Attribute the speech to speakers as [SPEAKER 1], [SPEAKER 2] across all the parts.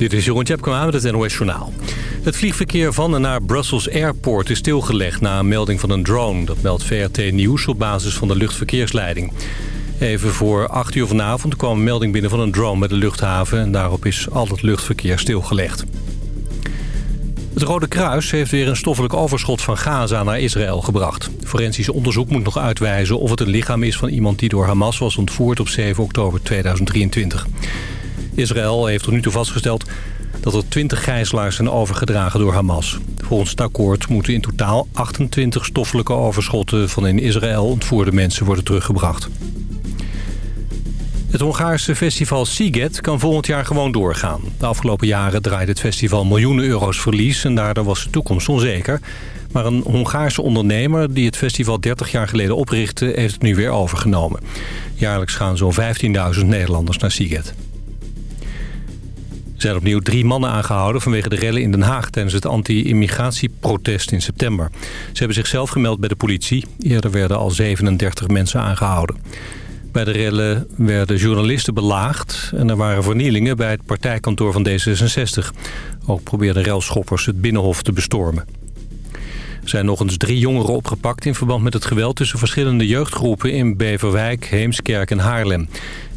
[SPEAKER 1] Dit is Jeroen Tjepkema met het NOS Journaal. Het vliegverkeer van en naar Brussels Airport is stilgelegd... na een melding van een drone. Dat meldt VRT Nieuws op basis van de luchtverkeersleiding. Even voor 8 uur vanavond kwam een melding binnen van een drone met de luchthaven... en daarop is al het luchtverkeer stilgelegd. Het Rode Kruis heeft weer een stoffelijk overschot van Gaza naar Israël gebracht. Forensisch onderzoek moet nog uitwijzen of het een lichaam is van iemand die door Hamas was ontvoerd op 7 oktober 2023. Israël heeft tot nu toe vastgesteld dat er 20 gijzelaars zijn overgedragen door Hamas. Volgens het akkoord moeten in totaal 28 stoffelijke overschotten van in Israël ontvoerde mensen worden teruggebracht. Het Hongaarse festival Siget kan volgend jaar gewoon doorgaan. De afgelopen jaren draaide het festival miljoenen euro's verlies... en daardoor was de toekomst onzeker. Maar een Hongaarse ondernemer die het festival 30 jaar geleden oprichtte... heeft het nu weer overgenomen. Jaarlijks gaan zo'n 15.000 Nederlanders naar Siget. Zijn opnieuw drie mannen aangehouden vanwege de rellen in Den Haag... tijdens het anti-immigratieprotest in september. Ze hebben zichzelf gemeld bij de politie. Eerder werden al 37 mensen aangehouden. Bij de rellen werden journalisten belaagd... en er waren vernielingen bij het partijkantoor van D66. Ook probeerden relschoppers het Binnenhof te bestormen. Zijn nog eens drie jongeren opgepakt in verband met het geweld... tussen verschillende jeugdgroepen in Beverwijk, Heemskerk en Haarlem.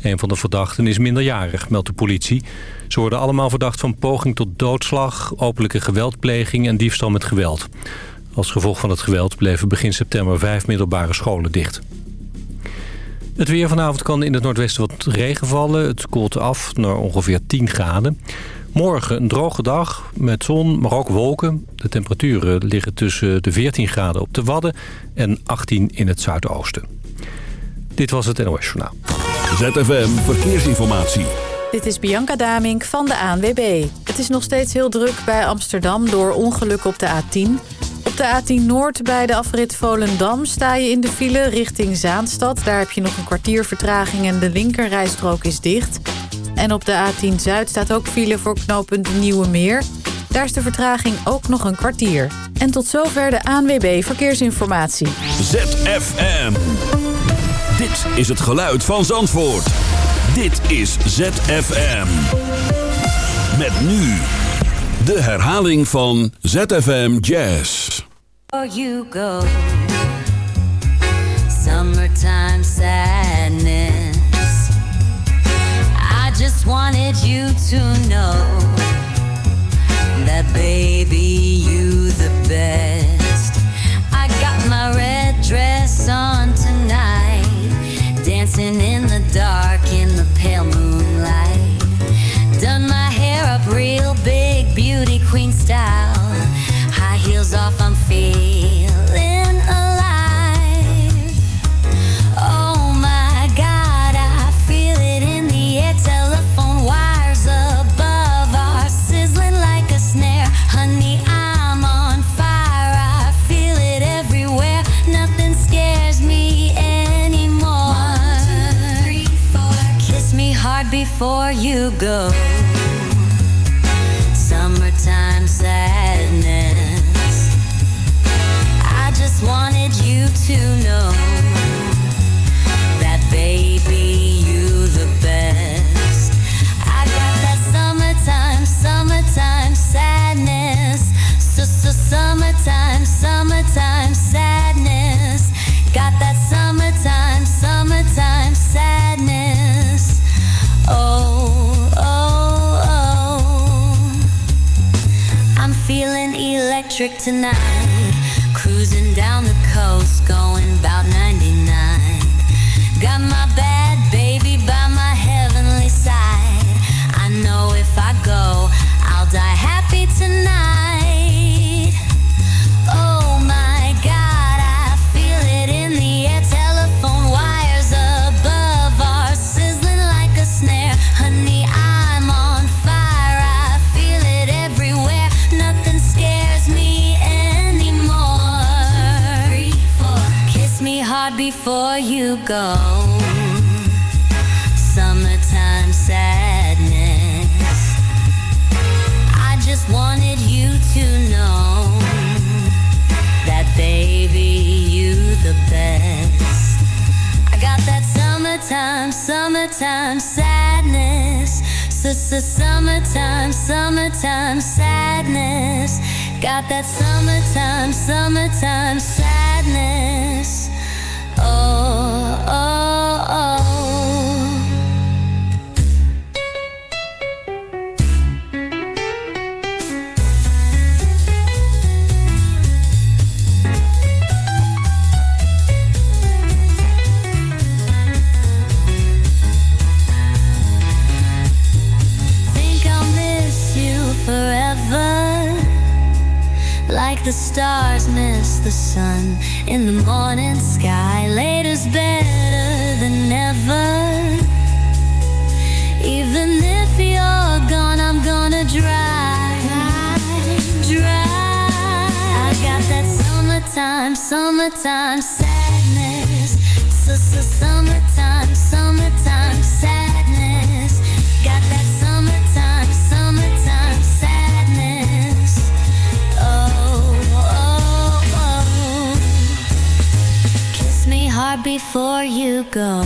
[SPEAKER 1] Een van de verdachten is minderjarig, meldt de politie. Ze worden allemaal verdacht van poging tot doodslag, openlijke geweldpleging en diefstal met geweld. Als gevolg van het geweld bleven begin september vijf middelbare scholen dicht. Het weer vanavond kan in het noordwesten wat regen vallen. Het koelt af naar ongeveer 10 graden. Morgen een droge dag met zon, maar ook wolken. De temperaturen liggen tussen de 14 graden op de Wadden en 18 in het zuidoosten. Dit was het NOS Journaal.
[SPEAKER 2] ZFM Verkeersinformatie.
[SPEAKER 3] Dit is Bianca Damink van de ANWB. Het is nog steeds heel druk bij Amsterdam door ongeluk op de A10. Op de A10 Noord bij de afrit Volendam sta je in de file richting Zaanstad. Daar heb je nog een kwartier vertraging en de linkerrijstrook is dicht. En op de A10 Zuid staat ook file voor knooppunt Nieuwe Meer. Daar is de vertraging ook nog een kwartier. En tot zover de ANWB Verkeersinformatie.
[SPEAKER 2] ZFM. Dit is het geluid van Zandvoort. Dit is ZFM. Met nu de herhaling van ZFM Jazz.
[SPEAKER 4] Oh, you go. Summertime sadness. Just wanted you to know that baby, you the best. I got my red dress on tonight, dancing in the dark in the pale moonlight. Done my hair up real big, beauty queen style. High heels off, I'm feeling before you go. Summertime sadness. I just wanted you to know electric tonight. Cruising down the coast, going about 99. Summertime sadness. I just wanted you to know that baby, you the best. I got that summertime, summertime sadness. Summertime. summertime sadness. Got that summertime, summertime sadness. The stars miss the sun in the morning sky. Summertime, sadness. Summertime, summertime sadness. Got that summertime, summertime sadness. Oh, oh, oh. Kiss me hard before you go.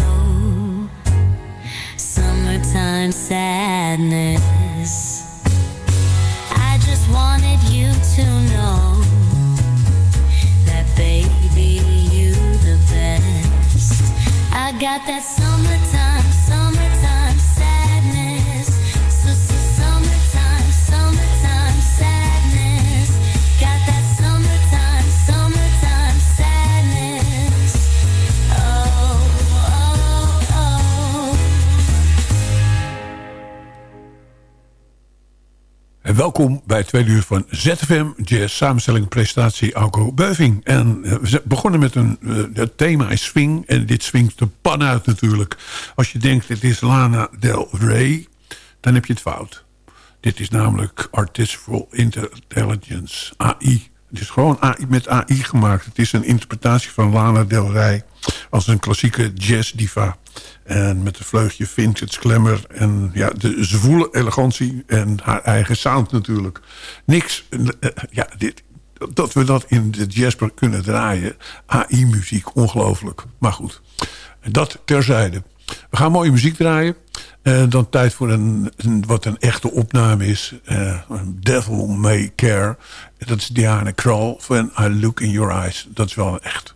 [SPEAKER 4] Summertime sadness. I just wanted you to got that
[SPEAKER 5] welkom bij het tweede uur van ZFM Jazz samenstelling en presentatie Alco Beuving. En eh, we begonnen met een eh, het thema is swing en dit swingt de pan uit natuurlijk. Als je denkt het is Lana Del Rey, dan heb je het fout. Dit is namelijk Artificial Intelligence, AI. Het is gewoon AI met AI gemaakt. Het is een interpretatie van Lana Del Rey als een klassieke jazzdiva. En met een vleugje vintage glamour en ja, de zwoele elegantie en haar eigen sound natuurlijk. Niks, eh, ja, dit, dat we dat in de jazz kunnen draaien. AI-muziek, ongelooflijk. Maar goed, dat terzijde. We gaan mooie muziek draaien. Eh, dan tijd voor een, een- wat een echte opname is. eh, Devil May Care. Dat is Diana Krall. When I Look in Your Eyes. Dat is wel echt.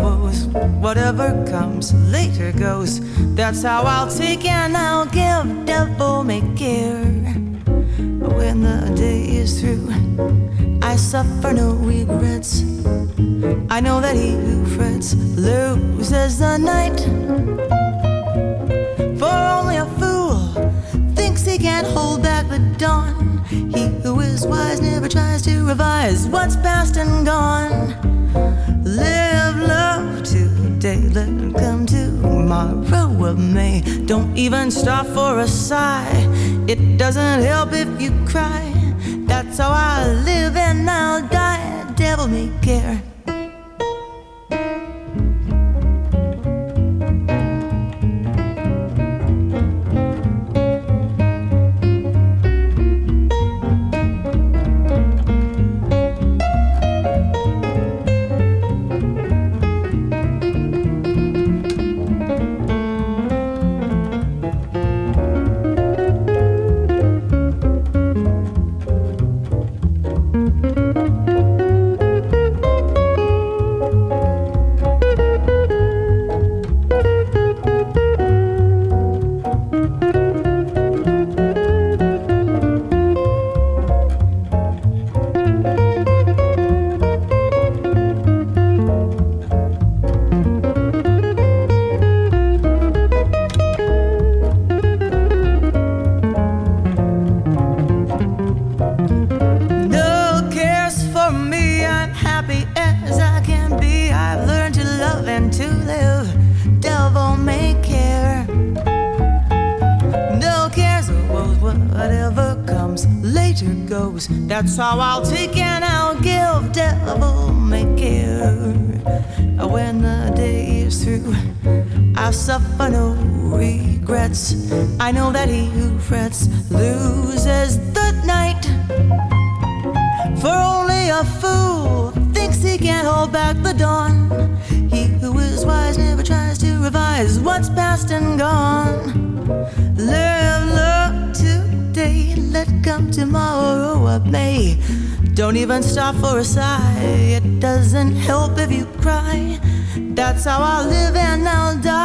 [SPEAKER 6] can. Whatever comes later goes. That's how I'll take and I'll give. Devil may care. When the day is through, I suffer no regrets. I know that he who frets loses the night. For only a fool thinks he can't hold back the dawn. He who is wise never tries to revise what's past and gone. Live love today, let it come tomorrow of May. Don't even stop for a sigh. It doesn't help if you cry. That's how I live and I'll die. Devil may care.
[SPEAKER 7] Even stop for a sigh, it doesn't help if you cry. That's how I'll live and I'll die.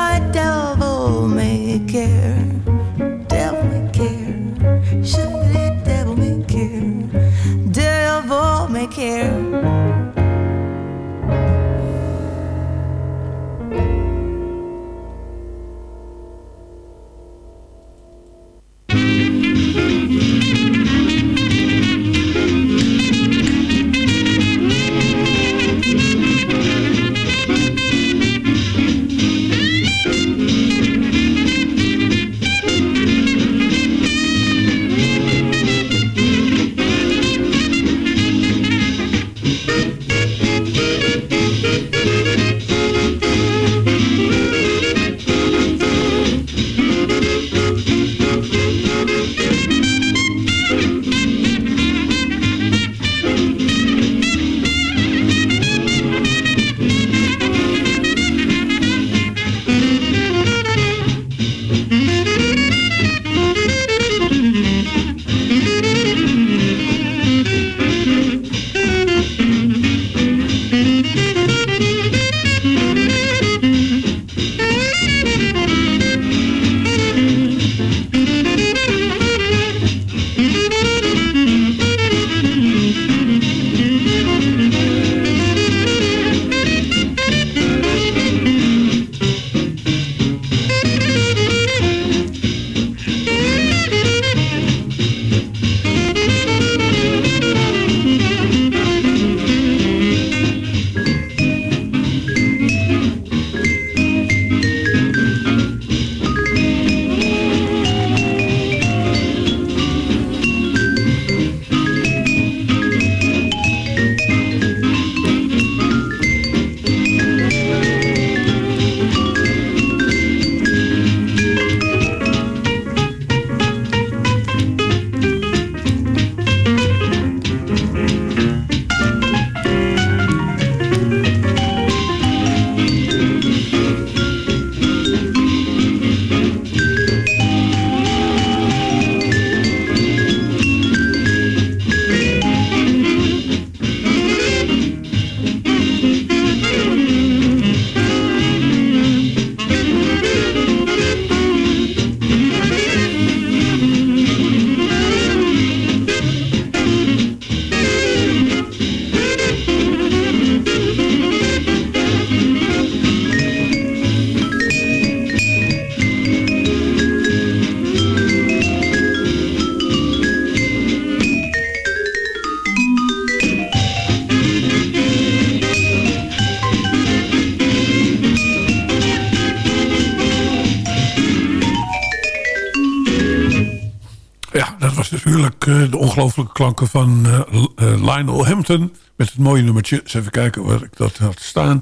[SPEAKER 5] Ongelooflijke klanken van uh, Lionel Hampton. Met het mooie nummertje. Even kijken waar ik dat had staan.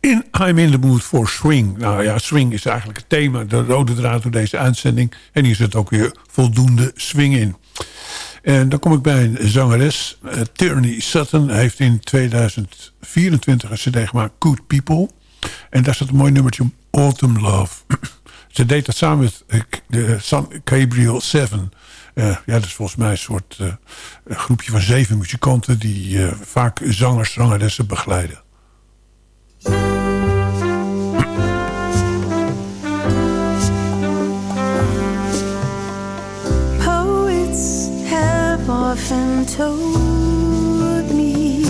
[SPEAKER 5] In I'm in the mood for swing. Nou ja, swing is eigenlijk het thema. De rode draad door deze uitzending. En hier zit ook weer voldoende swing in. En dan kom ik bij een zangeres. Uh, Tierney Sutton heeft in 2024 een cd gemaakt. Good People. En daar zit een mooi nummertje. Autumn Love. Ze deed dat samen met de San Gabriel 7. Uh, ja, dat is volgens mij een soort uh, een groepje van zeven muzikanten... die uh, vaak zangers, zangeressen begeleiden.
[SPEAKER 7] Poets have often told me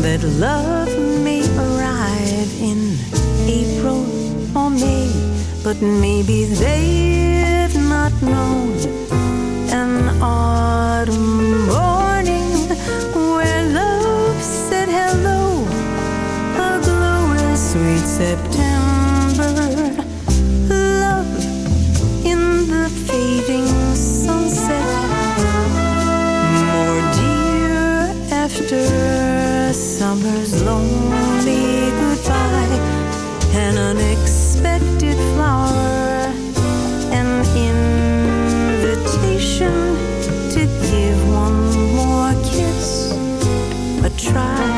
[SPEAKER 7] That love may arrive in April or May But maybe they not known an autumn morning where love said hello, a glorious sweet September. Love in the fading sunset, more dear after summer's lonely goodbye and an try.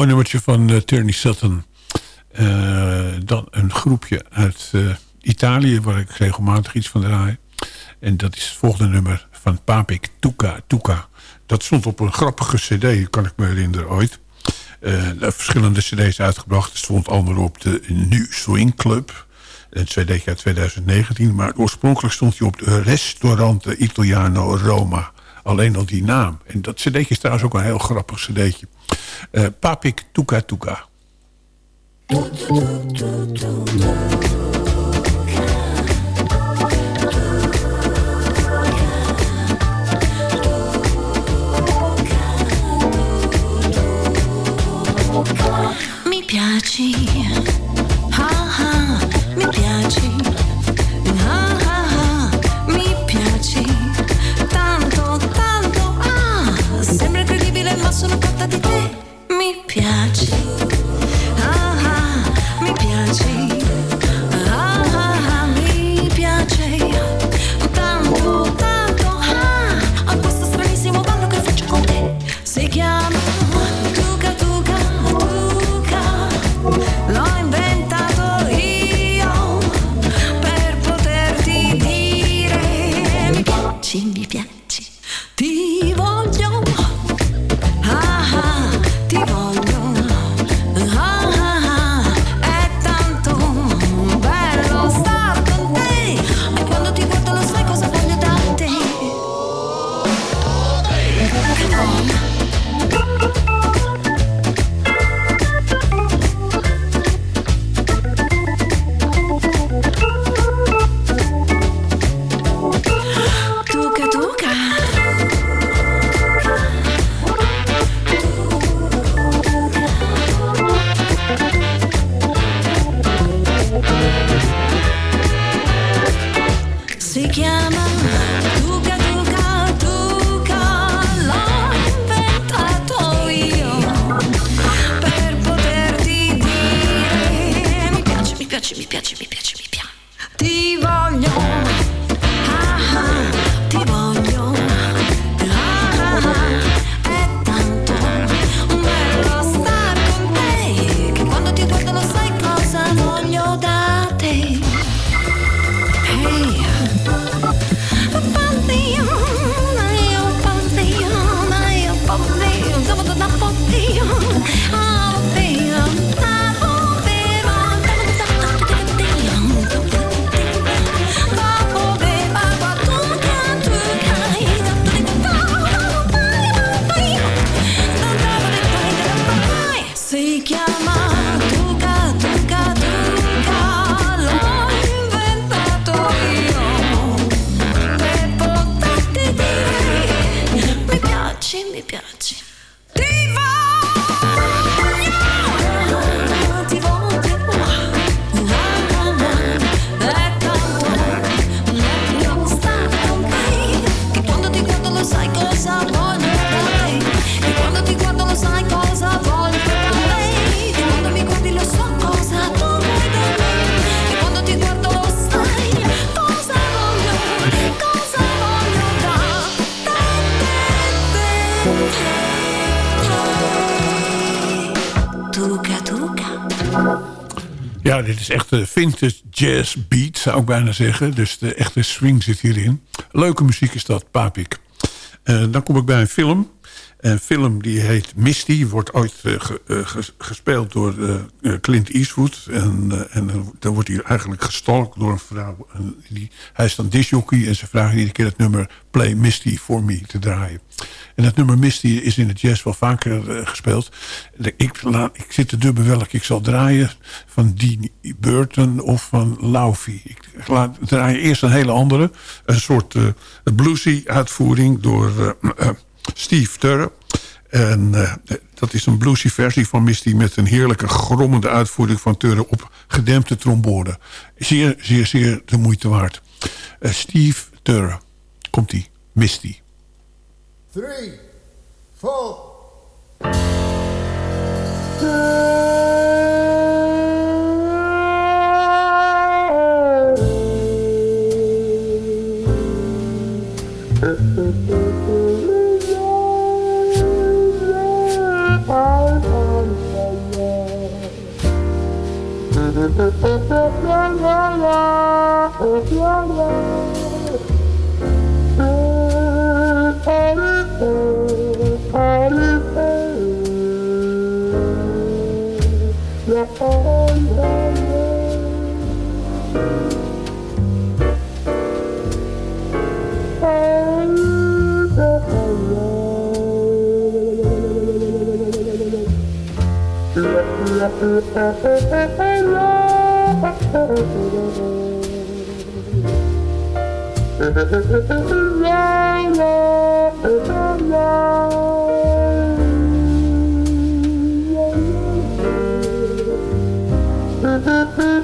[SPEAKER 5] Mooi nummertje van uh, Sutton. Eh, dan een groepje uit eh, Italië, waar ik regelmatig iets van draai. En dat is het volgende nummer van Papik, Tuca Tuca. Dat stond op een grappige cd, kan ik me herinneren ooit. Verschillende cd's uitgebracht. Het stond allemaal op de Nu Swing Club. Een cd uit 2019. Maar oorspronkelijk stond hij op de Restaurante Italiano Roma. Alleen al die naam. En dat cd'tje is trouwens ook een heel grappig cd'tje. Eh Papik
[SPEAKER 7] Tuca Tuca. Mi piaci,
[SPEAKER 5] Ja, dit is echt de vintage jazz beat, zou ik bijna zeggen. Dus de echte swing zit hierin. Leuke muziek is dat, Papik. Eh, dan kom ik bij een film. Een film die heet Misty. Wordt ooit eh, eh, ges- gespeeld door eh, Clint Eastwood. En, en dan- wordt hij eigenlijk gestalkt door een vrouw. Die, hij is dan disjockey en ze vragen iedere keer het nummer Play Misty for me te draaien. En dat nummer Misty is in het jazz wel vaker gespeeld. Ik, ik zit te dubben welke ik zal draaien. Van Dean Burton of van Laufey. Ik laat draaien eerst een hele andere. Een soort eh, bluesy uitvoering door Steve Turre. En eh, dat is een bluesy versie van Misty... met een heerlijke grommende uitvoering van Turre... op gedempte trombone. Zeer, zeer, zeer de moeite waard. Eh, Steve Turre. Komt-ie. Misty.
[SPEAKER 8] three, four.
[SPEAKER 9] Uh-uh.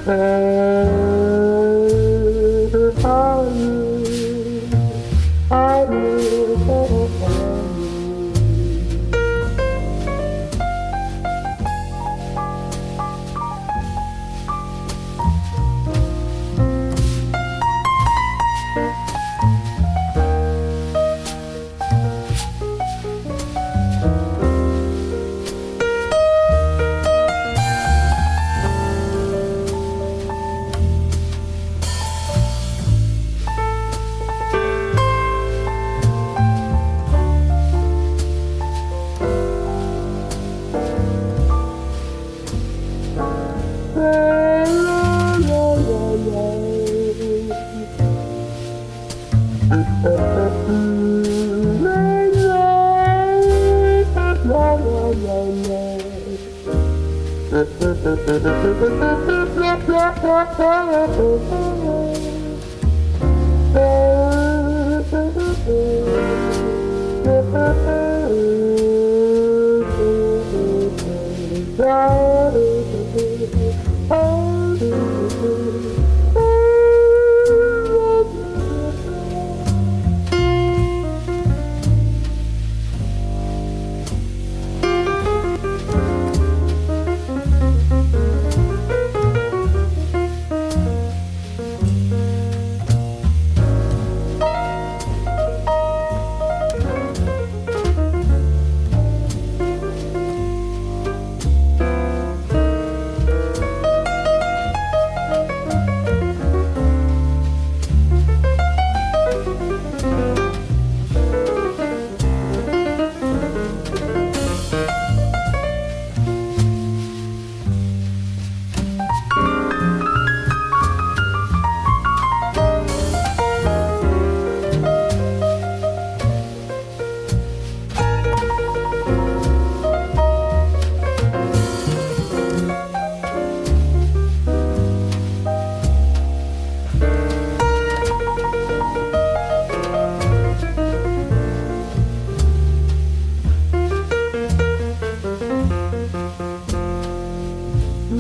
[SPEAKER 9] Thank Oh.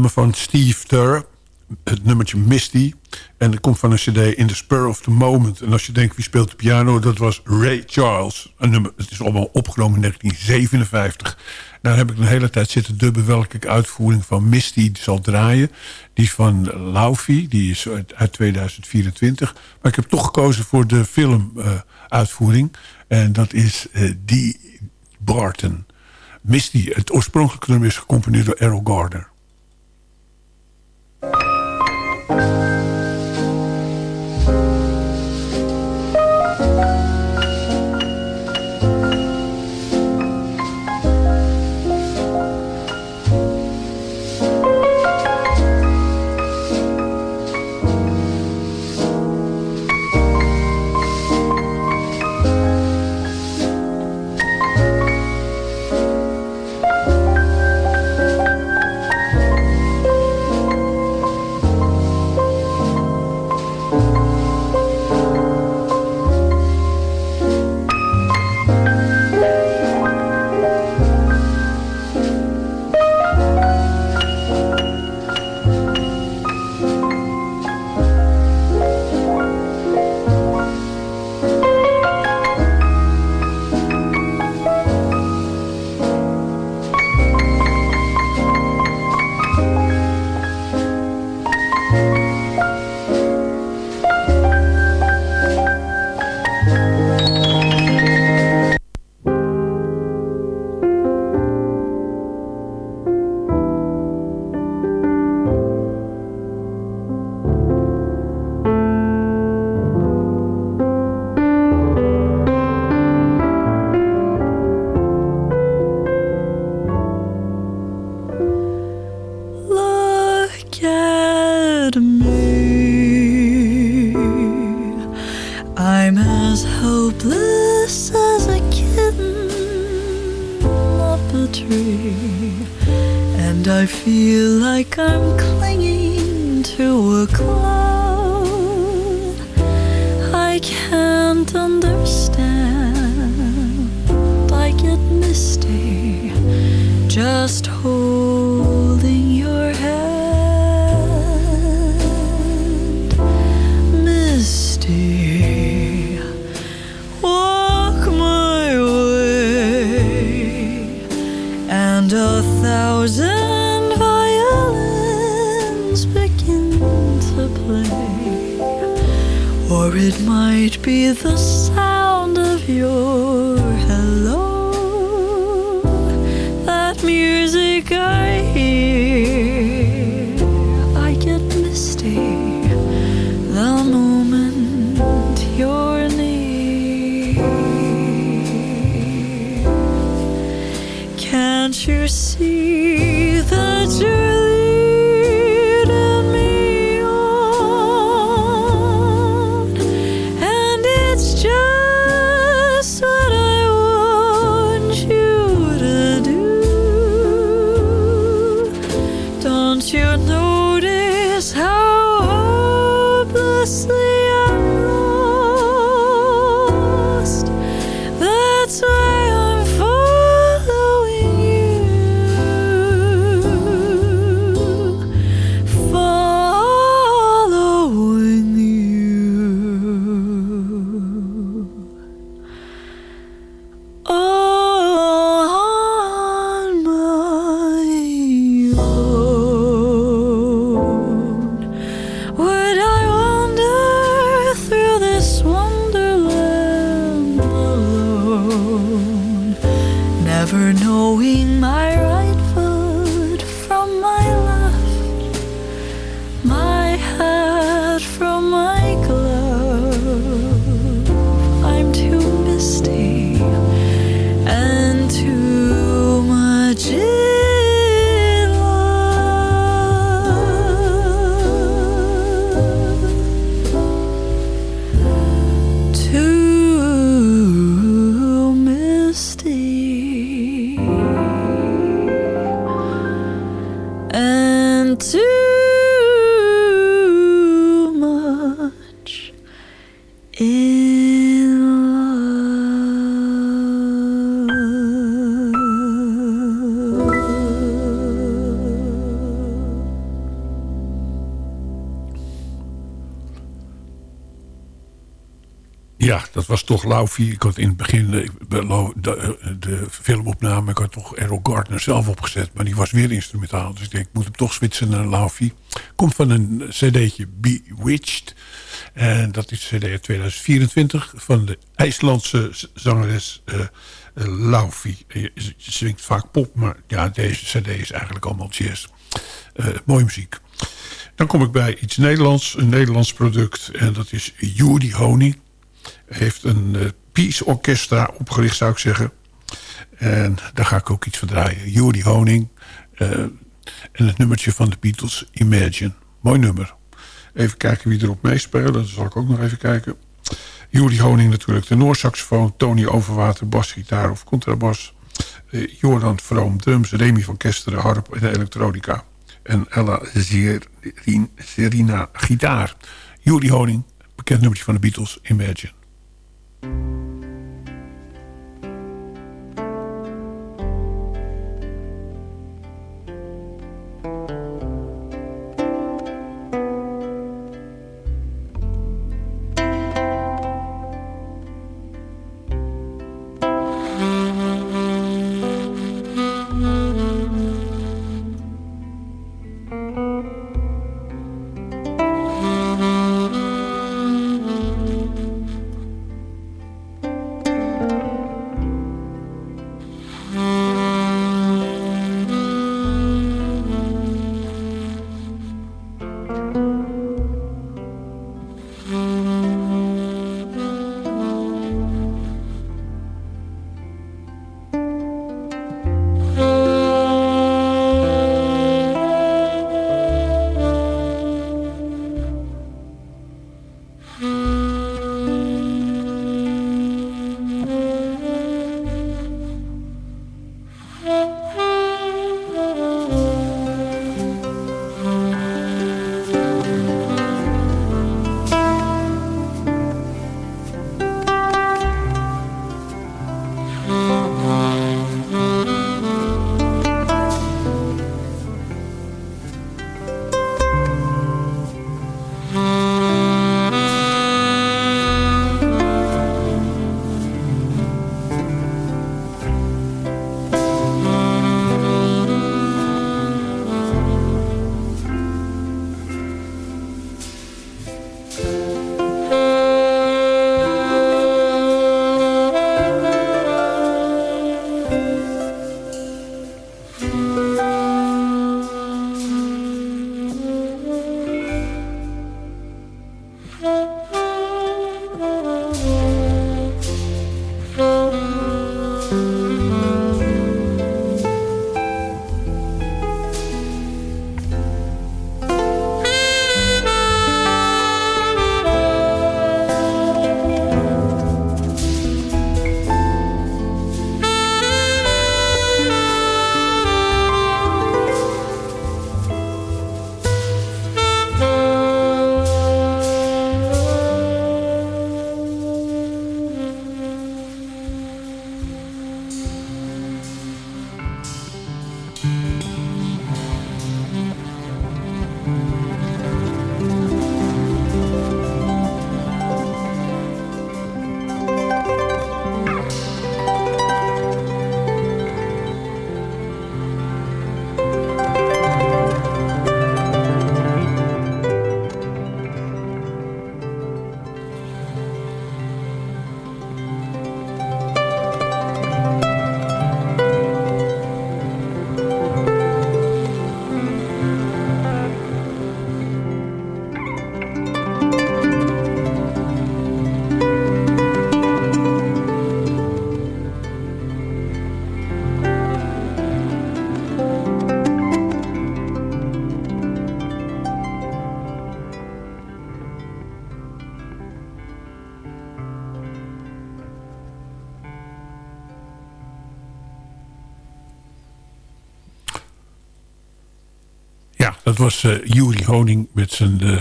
[SPEAKER 9] van Steve Turr. Het nummertje Misty. En dat komt van een cd In the Spur of the Moment. En als je denkt, wie speelt de piano? Dat was Ray Charles. Een nummer, het is allemaal opgenomen in 1957. Daar heb ik een hele tijd zitten dubben... welke uitvoering van Misty zal draaien. Die is van Laufey, die is uit 2024. Maar ik heb toch gekozen voor de filmuitvoering. en dat is uh, die Barton... Misty. Het oorspronkelijke nummer is gecomponeerd door Errol Gardner.
[SPEAKER 5] thank you. To
[SPEAKER 9] me. I'm as hopeless as a kitten up a tree, and I feel like I'm clinging to a cloud. this
[SPEAKER 5] toch Laufey. Ik had in het begin de, de, de filmopname... ik had toch Errol Gardner zelf opgezet... maar die was weer instrumentaal. Dus ik denk, ik moet hem toch switchen naar Laufey. Komt van een cd'tje Bewitched. En dat is cd uit 2024 van de IJslandse zangeres uh, Laufey. Ze zingt vaak pop, maar ja, deze cd is eigenlijk allemaal jazz. Uh, mooie muziek. Dan kom ik bij iets Nederlands, een Nederlands product. En dat is Judy Honing heeft een uh, Peace Orchestra opgericht, zou ik zeggen. En daar ga ik ook iets van draaien. Judy Honing. Uh, en het nummertje van de Beatles, Imagine. Mooi nummer. Even kijken wie erop meespelen. Dat zal ik ook nog even kijken. Judy Honing natuurlijk, de Noorsaxofoon. Tony Overwater, basgitaar of contrabas. Uh, Jordan Vroom, drums. Remy van Kesteren, harp en elektronica. En Ella Serina, gitaar. Judy Honing, bekend nummertje van de Beatles, Imagine. Dat was uh, Honing met zijn uh,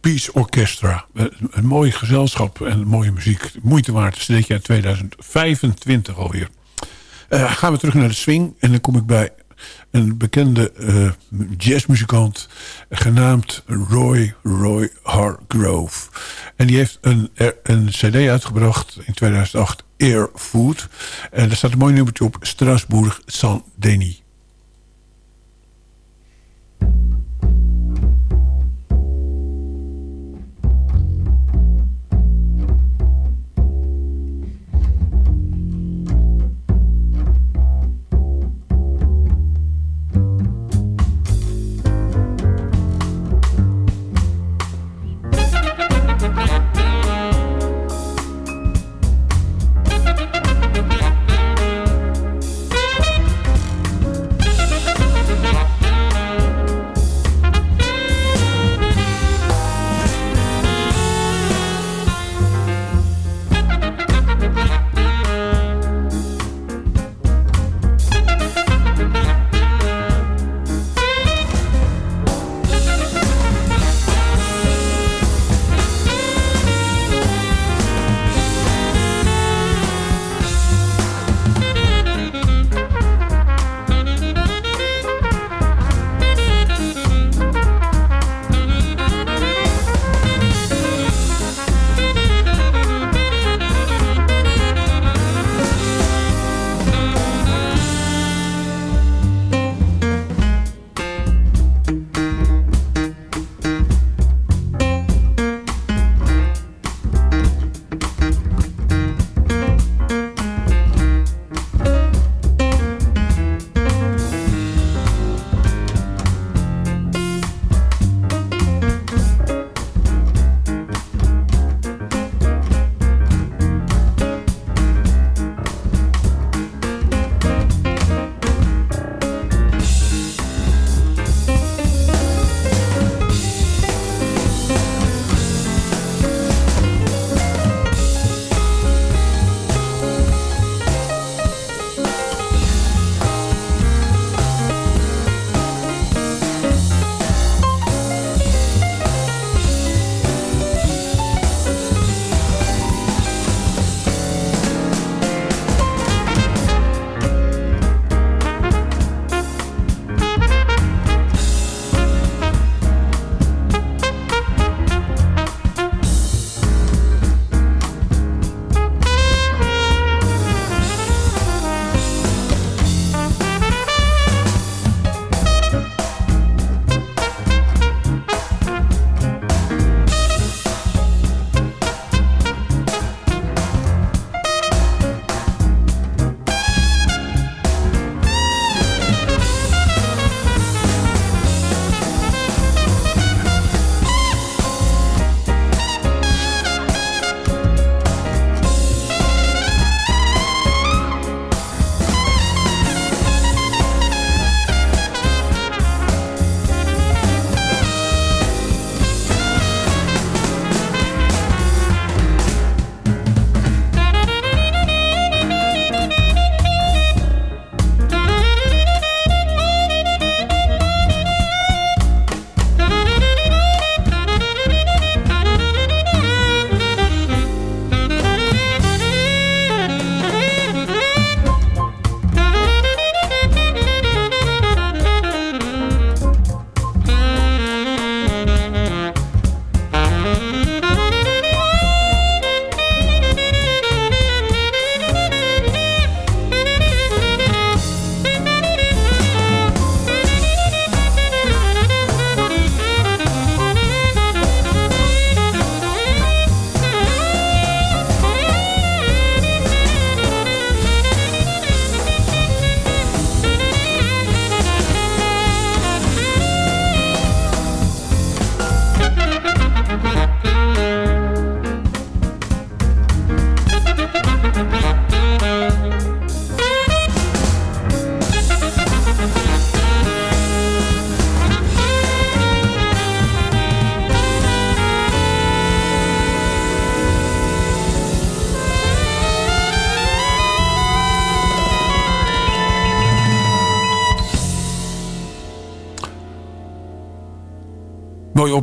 [SPEAKER 5] Peace Orchestra. Een, een mooi gezelschap en mooie muziek. Moeite waard. Steedje uit 2025 alweer. Gaan we terug naar de swing. En dan kom ik bij een bekende jazzmuzikant genaamd Roy Roy Hargrove. En die heeft een, een cd uitgebracht in 2008, Air Food. En daar staat een mooi nummertje op, Strasbourg Saint-Denis.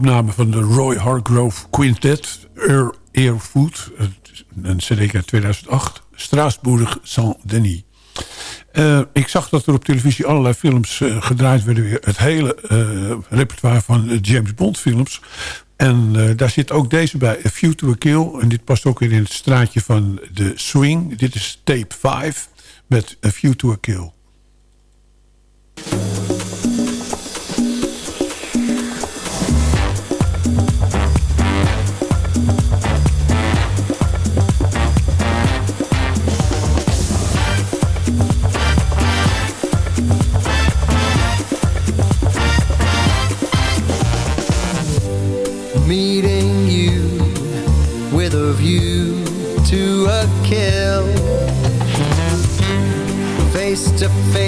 [SPEAKER 5] Opname van de Roy Hargrove Quintet. Ear, Earfood. Een cd uit 2008. Straatsburg Saint-Denis. Uh, ik zag dat er op televisie allerlei films uh, gedraaid werden. Weer. Het hele uh, repertoire van James Bond films. En daar zit ook deze bij. A Few to a Kill. En dit past ook weer in het straatje van de Swing. Dit is tape 5 met A Few to a Kill.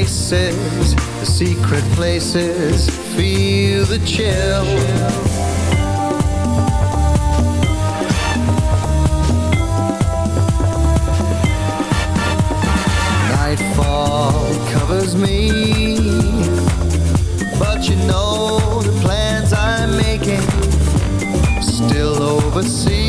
[SPEAKER 10] Faces, the secret places, feel the chill. Nightfall covers me, but you know the plans I'm making still oversee.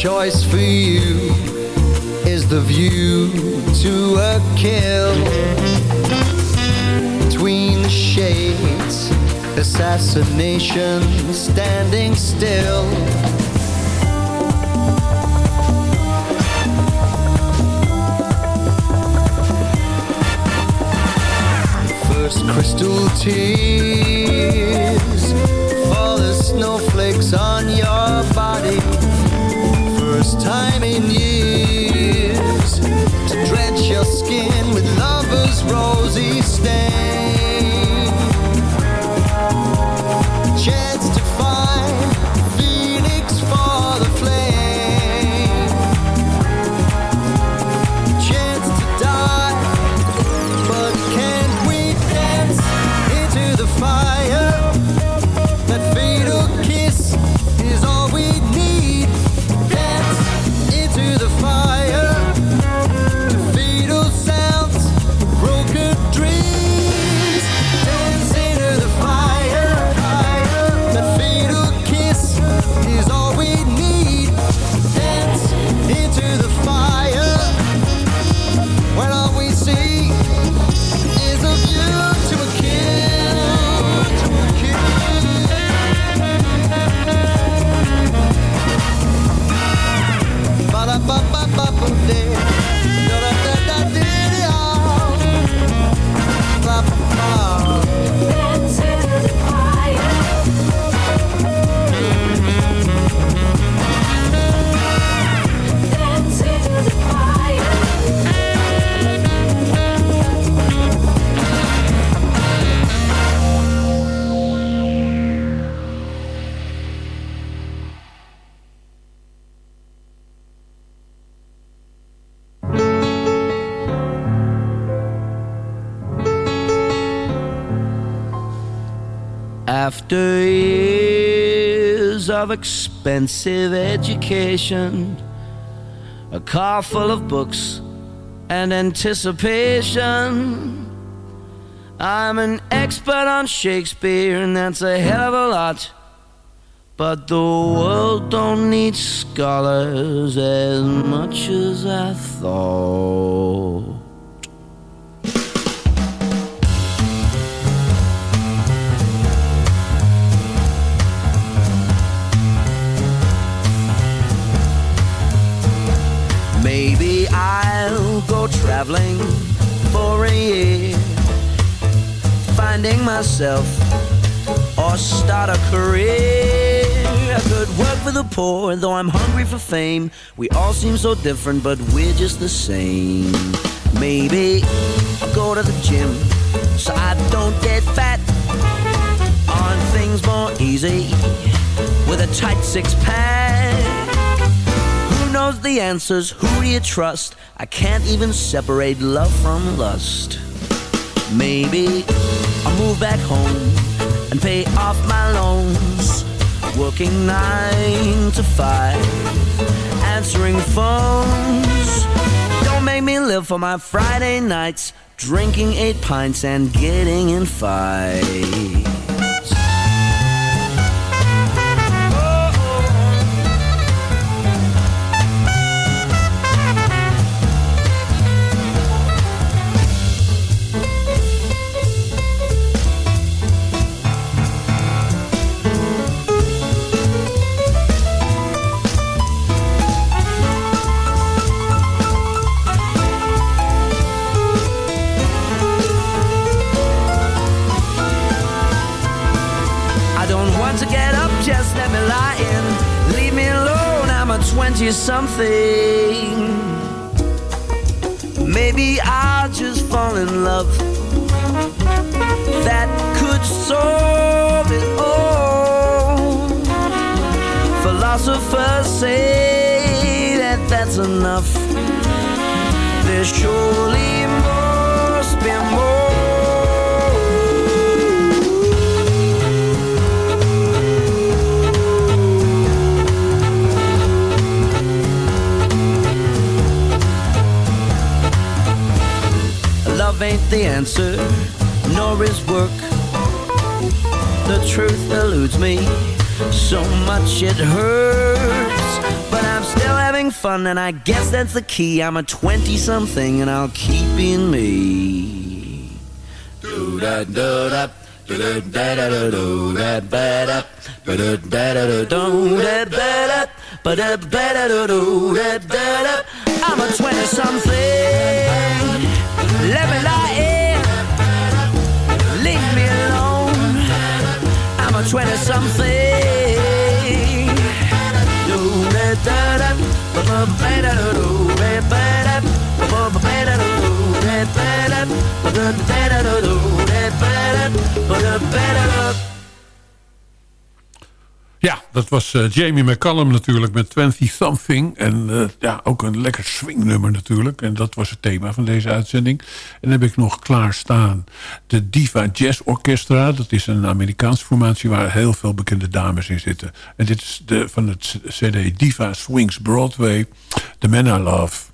[SPEAKER 10] Choice for you is the view to a kill. Between the shades assassination standing still. First crystal tears for the snowflakes on your body first time in years to drench your skin
[SPEAKER 11] After years of expensive education, a car full of books and anticipation, I'm an expert on Shakespeare, and that's a hell of a lot. But the world don't need scholars as much as I thought. Traveling for a year. Finding myself or start a career. I could work for the poor, though I'm hungry for fame. We all seem so different, but we're just the same. Maybe I'll go to the gym so I don't get fat. On things more easy with a tight six pack. Knows the answers? Who do you trust? I can't even separate love from lust. Maybe I'll move back home and pay off my loans. Working nine to five, answering phones. Don't make me live for my Friday nights, drinking eight pints and getting in fights. Something. The answer, nor is work. The truth eludes me, so much it hurts. But I'm still having fun, and I guess that's the key. I'm a 20 something, and I'll keep being me. Do da do da. I'm a 20 something. Let me 20 something.
[SPEAKER 5] Ja, dat was eh, Jamie McCallum natuurlijk met 20 Something. En eh, ja, ook een lekker swingnummer natuurlijk. En dat was het thema van deze uitzending. En dan heb ik nog klaarstaan de Diva Jazz Orchestra. Dat is een Amerikaanse formatie waar heel veel bekende dames in zitten. En dit is de, van het cd Diva Swings Broadway. The Man I Love.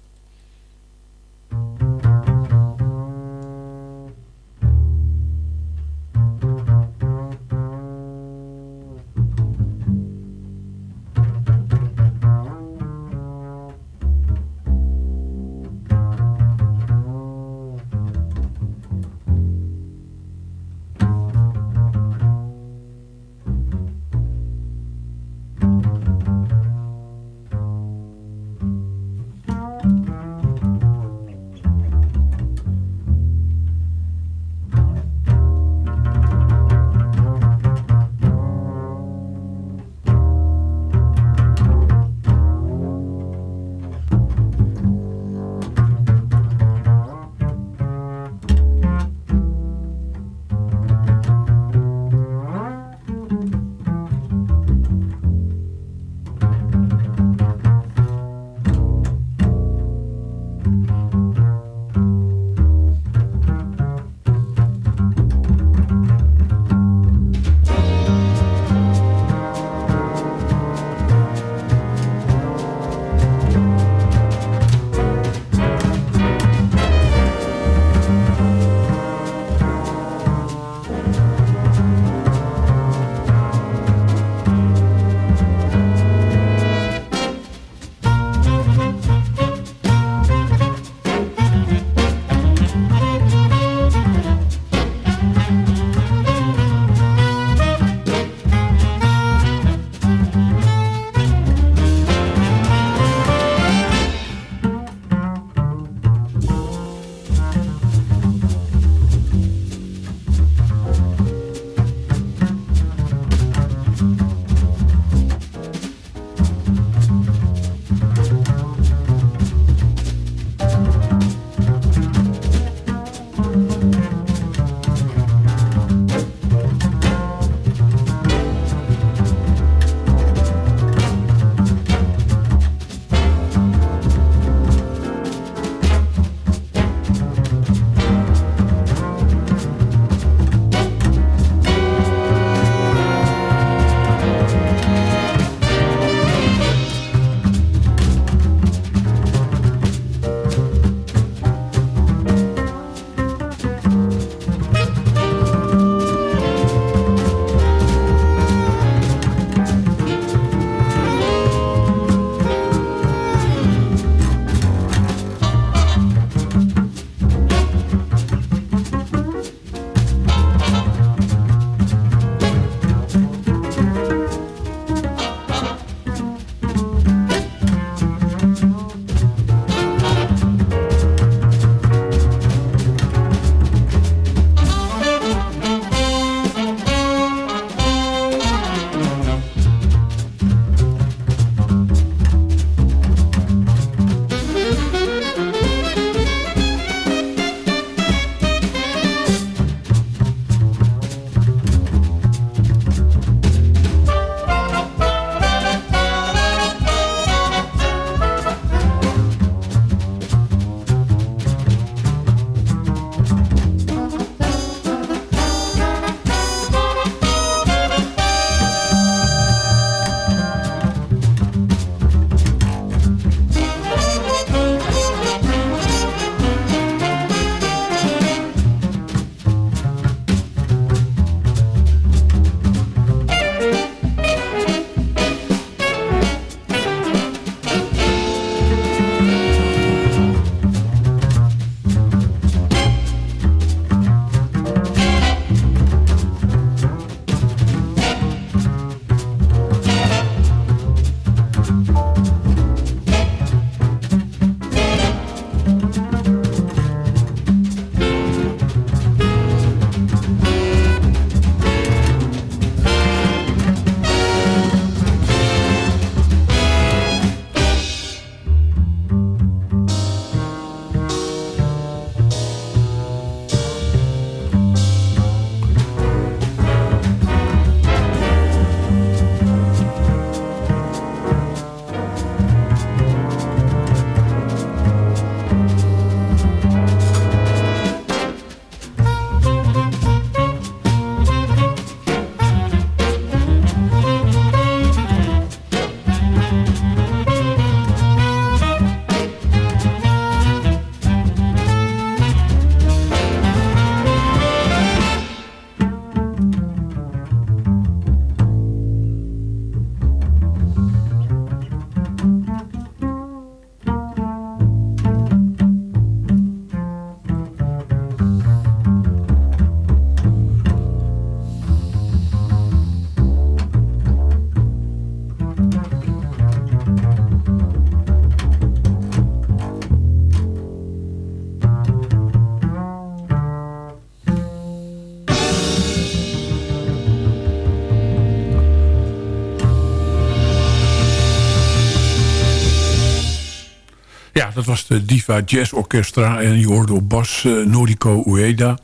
[SPEAKER 5] Dat was de Diva Jazz Orchestra. En je hoorde op bas uh, Noriko Ueda.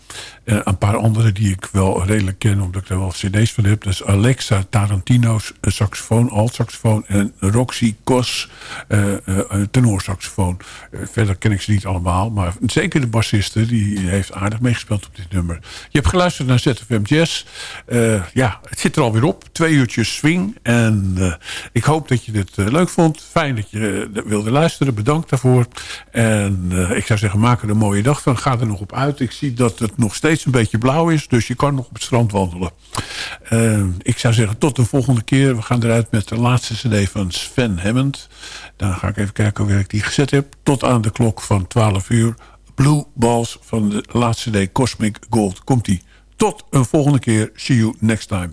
[SPEAKER 5] En een paar andere die ik wel redelijk ken, omdat ik er wel cd's van heb. Dat is Alexa Tarantino's saxofoon, alt-saxofoon. En Roxy Kos, uh, uh, tenorsaxofoon. verder ken ik ze niet allemaal. Maar zeker de bassiste, die heeft aardig meegespeeld op dit nummer. Je hebt geluisterd naar ZFM Jazz. ja, het zit er alweer op. Twee uurtjes swing. En ik hoop dat je dit leuk vond. Fijn dat je wilde luisteren. Bedankt daarvoor. En ik zou zeggen, maak er een mooie dag van. Ga er nog op uit. Ik zie dat het nog steeds een beetje blauw is. Dus je kan nog op het strand wandelen. Uh, ik zou zeggen tot de volgende keer. We gaan eruit met de laatste cd van Sven Hammond. Dan ga ik even kijken hoe ik die gezet heb. Tot aan de klok van 12 uur. Blue Balls van de laatste cd Cosmic Gold. Komt die. Tot een volgende keer. See you next time.